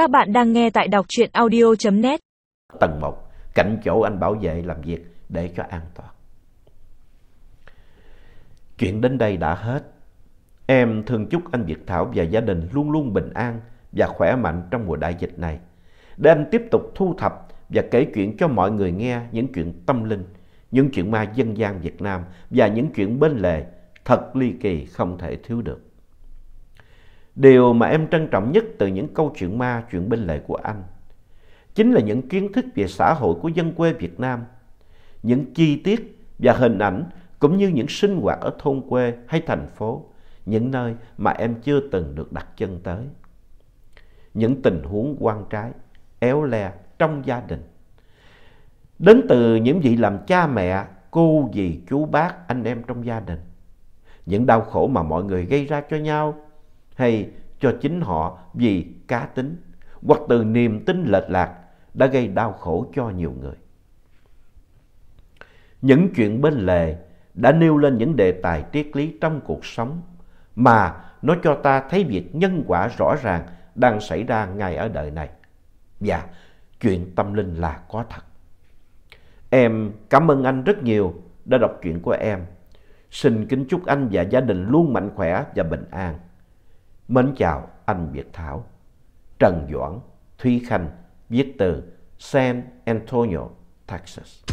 Các bạn đang nghe tại đọc truyện audio.net Tầng 1, cạnh chỗ anh bảo vệ làm việc để cho an toàn. Chuyện đến đây đã hết. Em thường chúc anh Việt Thảo và gia đình luôn luôn bình an và khỏe mạnh trong mùa đại dịch này. Để anh tiếp tục thu thập và kể chuyện cho mọi người nghe những chuyện tâm linh, những chuyện ma dân gian Việt Nam và những chuyện bên lề thật ly kỳ không thể thiếu được. Điều mà em trân trọng nhất từ những câu chuyện ma, chuyện bên lề của anh chính là những kiến thức về xã hội của dân quê Việt Nam, những chi tiết và hình ảnh cũng như những sinh hoạt ở thôn quê hay thành phố, những nơi mà em chưa từng được đặt chân tới. Những tình huống quan trái, éo le trong gia đình. Đến từ những vị làm cha mẹ, cô, dì, chú, bác, anh em trong gia đình. Những đau khổ mà mọi người gây ra cho nhau hay cho chính họ vì cá tính, hoặc từ niềm tin lệch lạc đã gây đau khổ cho nhiều người. Những chuyện bên lề đã nêu lên những đề tài triết lý trong cuộc sống mà nó cho ta thấy việc nhân quả rõ ràng đang xảy ra ngay ở đời này. Và chuyện tâm linh là có thật. Em cảm ơn anh rất nhiều đã đọc chuyện của em. Xin kính chúc anh và gia đình luôn mạnh khỏe và bình an. Mến chào anh Việt Thảo. Trần Doãn, Thúy Khanh, viết từ San Antonio, Texas.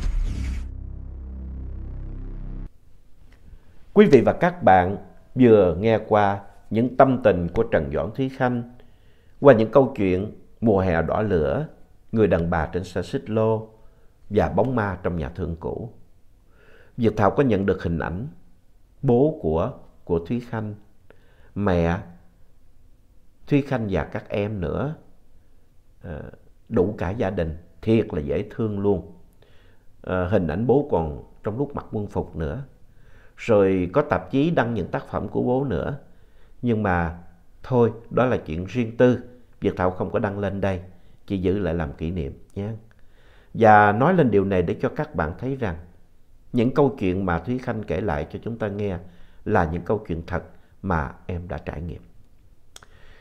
Quý vị và các bạn vừa nghe qua những tâm tình của Trần Doãn Thúy Khanh qua những câu chuyện Mùa hè đỏ lửa, Người đàn bà trên xe xích lô và Bóng ma trong nhà thương cũ. Việt Thảo có nhận được hình ảnh bố của của Thúy Khanh, mẹ Thúy Khanh và các em nữa. À, đủ cả gia đình, thiệt là dễ thương luôn. À, hình ảnh bố còn trong lúc mặc quân phục nữa. Rồi có tạp chí đăng những tác phẩm của bố nữa. Nhưng mà thôi, đó là chuyện riêng tư. Việt Thảo không có đăng lên đây, chỉ giữ lại làm kỷ niệm nhé. Và nói lên điều này để cho các bạn thấy rằng những câu chuyện mà Thúy Khanh kể lại cho chúng ta nghe là những câu chuyện thật mà em đã trải nghiệm.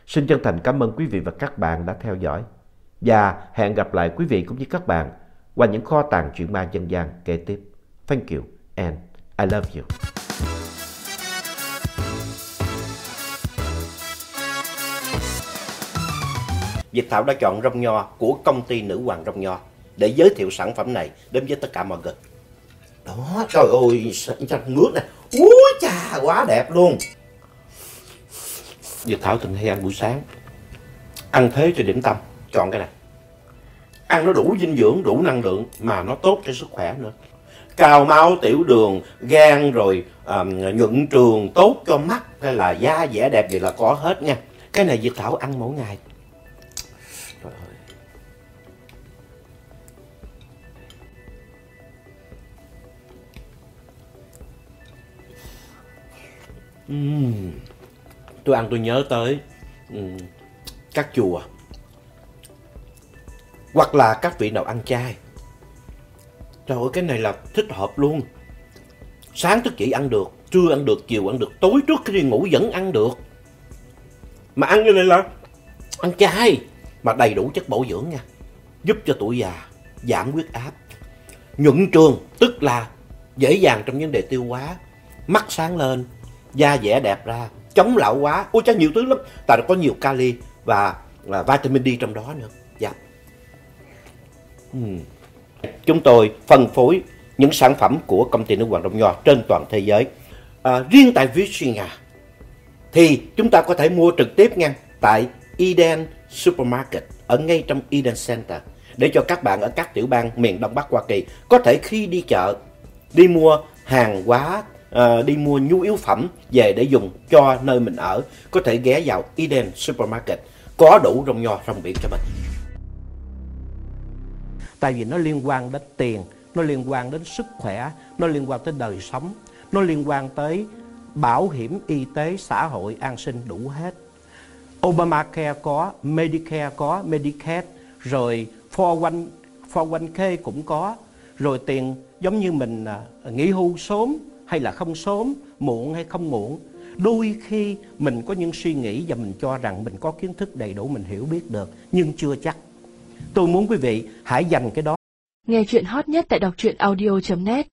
Xin chân thành cảm ơn quý vị và các bạn đã theo dõi. Và hẹn gặp lại quý vị cũng như các bạn qua những kho tàng chuyện ma dân gian kế tiếp. Thank you and I love you. Việt Thảo đã chọn rong nho của công ty Nữ Hoàng Rong Nho để giới thiệu sản phẩm này đến với tất cả mọi người. Đó, trời ơi, nước này. Úi chà, quá đẹp luôn. Dịch Thảo Thịnh hay ăn buổi sáng. Ăn thế cho điểm tâm, chọn cái này. Ăn nó đủ dinh dưỡng, đủ năng lượng mà nó tốt cho sức khỏe nữa. Cao máu, tiểu đường, gan rồi um, nhuận trường, tốt cho mắt hay là da dẻ đẹp gì là có hết nha. Cái này Việt Thảo ăn mỗi ngày. Trời ơi. Tôi ăn tôi nhớ tới um, các chùa hoặc là các vị nào ăn chay. Trời ơi cái này là thích hợp luôn. Sáng thức dậy ăn được, trưa ăn được, chiều ăn được, tối trước khi đi ngủ vẫn ăn được. Mà ăn như này là ăn chay mà đầy đủ chất bổ dưỡng nha. Giúp cho tuổi già giảm huyết áp. Nhuận trường tức là dễ dàng trong vấn đề tiêu hóa, mắt sáng lên, da dẻ đẹp ra, chống lão hóa. Ôi chắc nhiều thứ lắm, tại nó có nhiều kali và là vitamin D trong đó nữa. Dạ. Uhm. Chúng tôi phân phối những sản phẩm của công ty nước Hoàng Đông Nho trên toàn thế giới. À, riêng tại Virginia thì chúng ta có thể mua trực tiếp nha tại Eden Supermarket ở ngay trong Eden Center để cho các bạn ở các tiểu bang miền Đông Bắc Hoa Kỳ có thể khi đi chợ đi mua hàng hóa Ờ, đi mua nhu yếu phẩm về để dùng cho nơi mình ở, có thể ghé vào Eden Supermarket, có đủ rong nho rong biển cho mình. Tại vì nó liên quan đến tiền, nó liên quan đến sức khỏe, nó liên quan tới đời sống, nó liên quan tới bảo hiểm y tế, xã hội, an sinh đủ hết. Obamacare có, Medicare có, Medicaid, rồi 401 401k cũng có. Rồi tiền giống như mình à, nghỉ hưu sớm hay là không sớm, muộn hay không muộn. Đôi khi mình có những suy nghĩ và mình cho rằng mình có kiến thức đầy đủ, mình hiểu biết được, nhưng chưa chắc. Tôi muốn quý vị hãy dành cái đó. Nghe chuyện hot nhất tại đọc truyện audio.net